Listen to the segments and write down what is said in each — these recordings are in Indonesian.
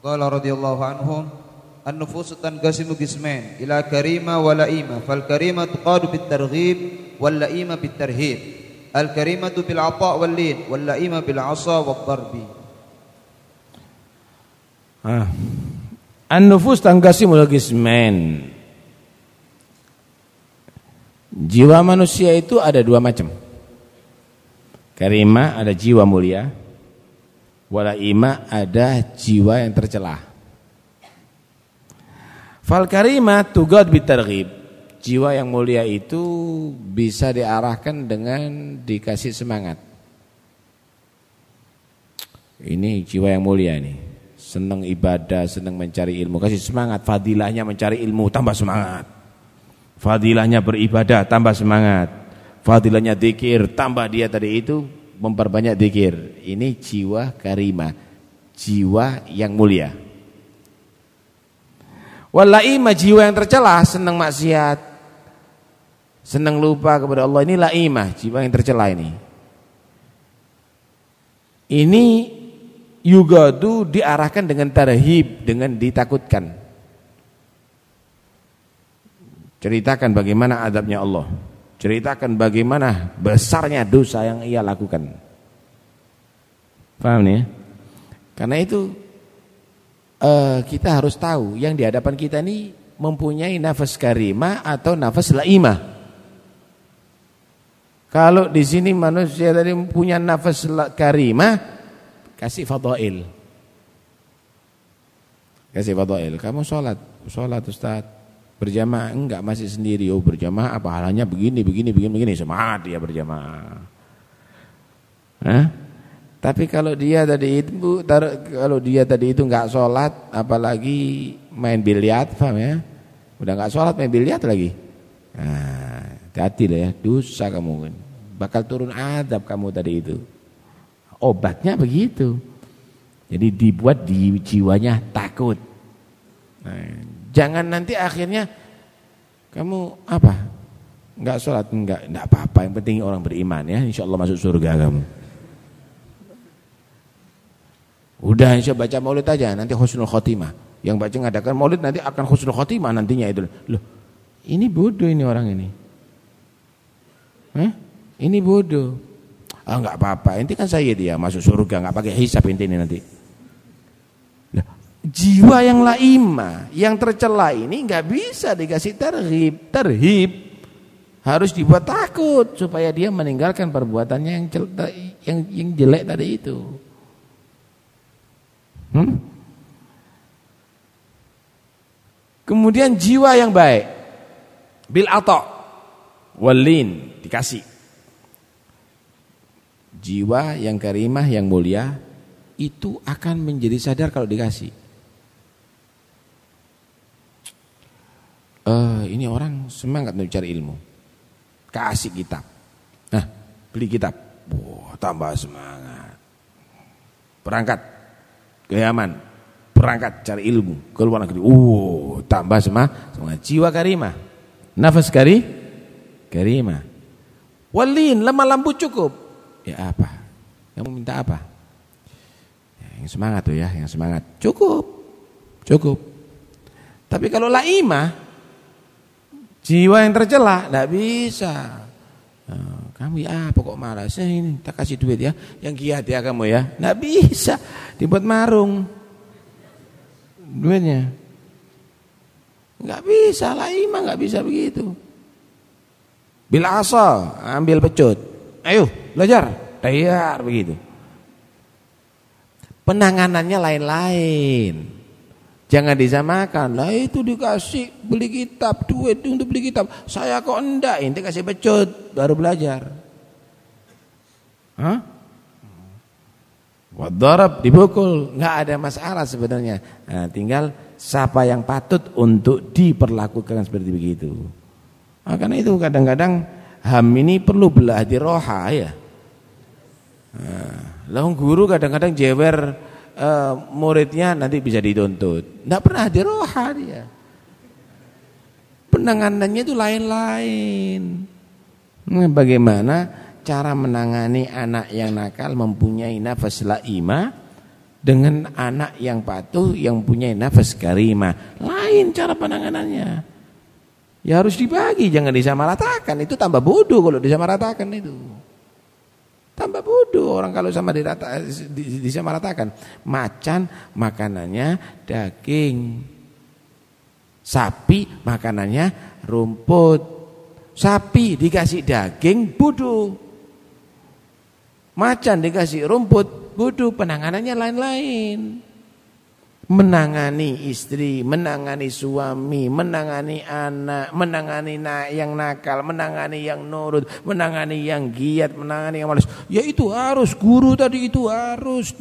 Qala radhiyallahu anhum An-nufusu tanqasimu qismain ila karima wa laima fal karima tuqadu bit targhib wal laima bit tarhib. Al karimatu bil ata wal lin wal laima bil asa wa darbi. Ah An-nufus tanqasimu qismain. Jiwa manusia itu ada dua macam. Karima ada jiwa mulia. Walaima ada jiwa yang tercelah. Fal karimah tugad bitarghib. Jiwa yang mulia itu bisa diarahkan dengan dikasih semangat. Ini jiwa yang mulia ini senang ibadah, senang mencari ilmu, kasih semangat. Fadilahnya mencari ilmu, tambah semangat. Fadilahnya beribadah, tambah semangat. Fadilahnya dikir, tambah dia tadi itu memperbanyak dikir. Ini jiwa karima, jiwa yang mulia. Walaima jiwa yang tercelah, senang maksiat, senang lupa kepada Allah. Ini laimah, jiwa yang tercelah ini. Ini yugadu diarahkan dengan tarhib, dengan ditakutkan. Ceritakan bagaimana adabnya Allah. Ceritakan bagaimana besarnya dosa yang ia lakukan. Paham nih? Ya? Karena itu uh, kita harus tahu yang di hadapan kita ini mempunyai nafas karimah atau nafas laimah. Kalau di sini manusia tadi punya nafas karimah, kasih fadail. Kasih fadail. Kamu sholat, sholat Ustaz. Berjamaah enggak masih sendiri. Oh berjamaah apa halnya begini, begini, begini, begini. Semangat dia berjamaah. Hah? Tapi kalau dia tadi itu kalau dia tadi itu enggak sholat, apalagi main biliar, paham ya? Udah enggak sholat main biliar lagi. Nah, hati lah ya, dosa kamu. Bakal turun adab kamu tadi itu. Obatnya begitu. Jadi dibuat di jiwanya takut. Nah, jangan nanti akhirnya kamu apa? Enggak sholat, enggak, enggak apa-apa. Yang penting orang beriman ya, insya Allah masuk surga kamu. Udah insya baca maulid aja, nanti khusnul khotimah. Yang baca ngadakan maulid nanti akan khusnul khotimah nantinya itu. Loh, ini bodoh ini orang ini. Hah? Ini bodoh. Ah enggak apa-apa, inti kan saya dia masuk surga enggak pakai hisap inti ini nanti. Jiwa yang laima, yang tercela ini enggak bisa dikasih terhib, terhib harus dibuat takut supaya dia meninggalkan perbuatannya yang yang, yang jelek tadi itu. Hmm? Kemudian jiwa yang baik bil atok walin dikasih jiwa yang karimah yang mulia itu akan menjadi sadar kalau dikasih. Uh, ini orang semangat mencari ilmu. Kasih kitab. Nah, beli kitab. Wah, tambah semangat. Berangkat ke Yaman. Berangkat cari ilmu ke luar negeri. Uh, tambah semangat. semangat. Jiwa karimah. Nafas kari karimah. Walin lemah lampu cukup. Ya apa? Kamu minta apa? Ya, yang semangat tuh ya, yang semangat. Cukup. Cukup. Tapi kalau laimah jiwa yang tercela tidak bisa. Nah, kamu ya apa kok? Saya ini tak kasih duit ya, yang giat ya kamu ya. Tidak bisa dibuat marung duitnya. Enggak bisa, laimah enggak bisa begitu. Bila asal ambil pecut. Ayo belajar, tayar begitu. Penanganannya lain-lain. Jangan disamakan. Lah itu dikasih beli kitab, duit untuk beli kitab. Saya kok enggak, ini kasih pecut baru belajar. Hah? Wadarab dibukul, enggak ada masalah sebenarnya. Nah, tinggal siapa yang patut untuk diperlakukan seperti begitu. Nah, karena itu kadang-kadang ham ini perlu belajar roha ya. Nah, guru kadang-kadang jewer uh, muridnya nanti bisa dituntut. Tidak pernah diroha dia. Penanganannya itu lain-lain. Nah, bagaimana cara menangani anak yang nakal mempunyai nafas laima dengan anak yang patuh yang punya nafas karimah. Lain cara penanganannya. Ya harus dibagi, jangan disamaratakan. Itu tambah bodoh kalau disamaratakan itu. Tambah bodoh orang kalau sama dirata, disamaratakan. Macan makanannya daging. Sapi makanannya rumput. Sapi dikasih daging bodoh. Macan dikasih rumput bodoh penanganannya lain-lain menangani istri, menangani suami, menangani anak, menangani na yang nakal, menangani yang nurut, menangani yang giat, menangani yang malas. Ya itu harus guru tadi itu harus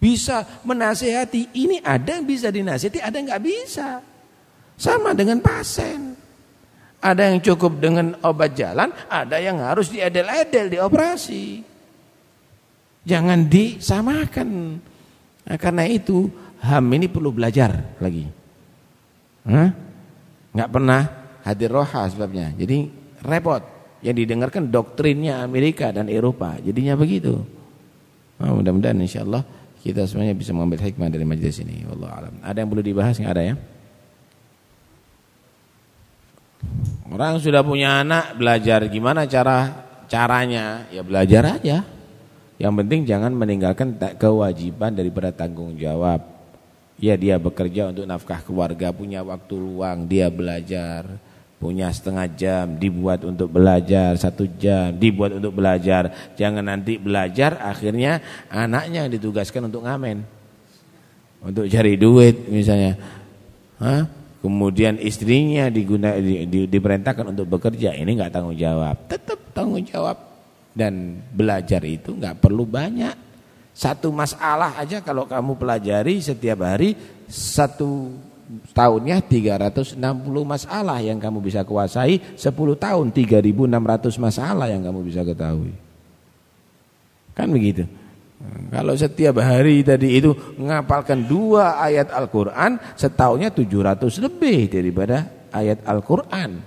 bisa menasehati. Ini ada yang bisa dinasihati, ada yang nggak bisa. Sama dengan pasien. Ada yang cukup dengan obat jalan, ada yang harus diedel-edel, dioperasi. Jangan disamakan. Nah, karena itu HAM ini perlu belajar lagi. Hah? Nggak pernah hadir roha sebabnya. Jadi repot. Yang didengarkan doktrinnya Amerika dan Eropa. Jadinya begitu. Nah, mudah-mudahan insya Allah kita semuanya bisa mengambil hikmah dari majelis ini. Wallahu alam. Ada yang perlu dibahas nggak ada ya? Orang sudah punya anak belajar gimana cara caranya? Ya belajar aja. Yang penting jangan meninggalkan kewajiban daripada tanggung jawab. Ya dia bekerja untuk nafkah keluarga, punya waktu luang, dia belajar, punya setengah jam, dibuat untuk belajar, satu jam, dibuat untuk belajar. Jangan nanti belajar, akhirnya anaknya ditugaskan untuk ngamen. Untuk cari duit misalnya. Hah? Kemudian istrinya diguna, di, di, diperintahkan untuk bekerja, ini enggak tanggung jawab. Tetap tanggung jawab dan belajar itu nggak perlu banyak. Satu masalah aja kalau kamu pelajari setiap hari satu tahunnya 360 masalah yang kamu bisa kuasai 10 tahun 3600 masalah yang kamu bisa ketahui. Kan begitu? Kalau setiap hari tadi itu ngapalkan dua ayat Al-Quran setahunnya 700 lebih daripada ayat Al-Quran.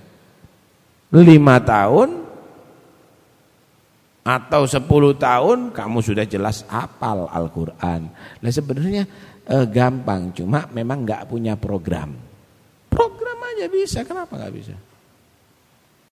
Lima tahun atau 10 tahun kamu sudah jelas hafal Al-Qur'an. Nah sebenarnya eh, gampang cuma memang nggak punya program. Program aja bisa, kenapa nggak bisa?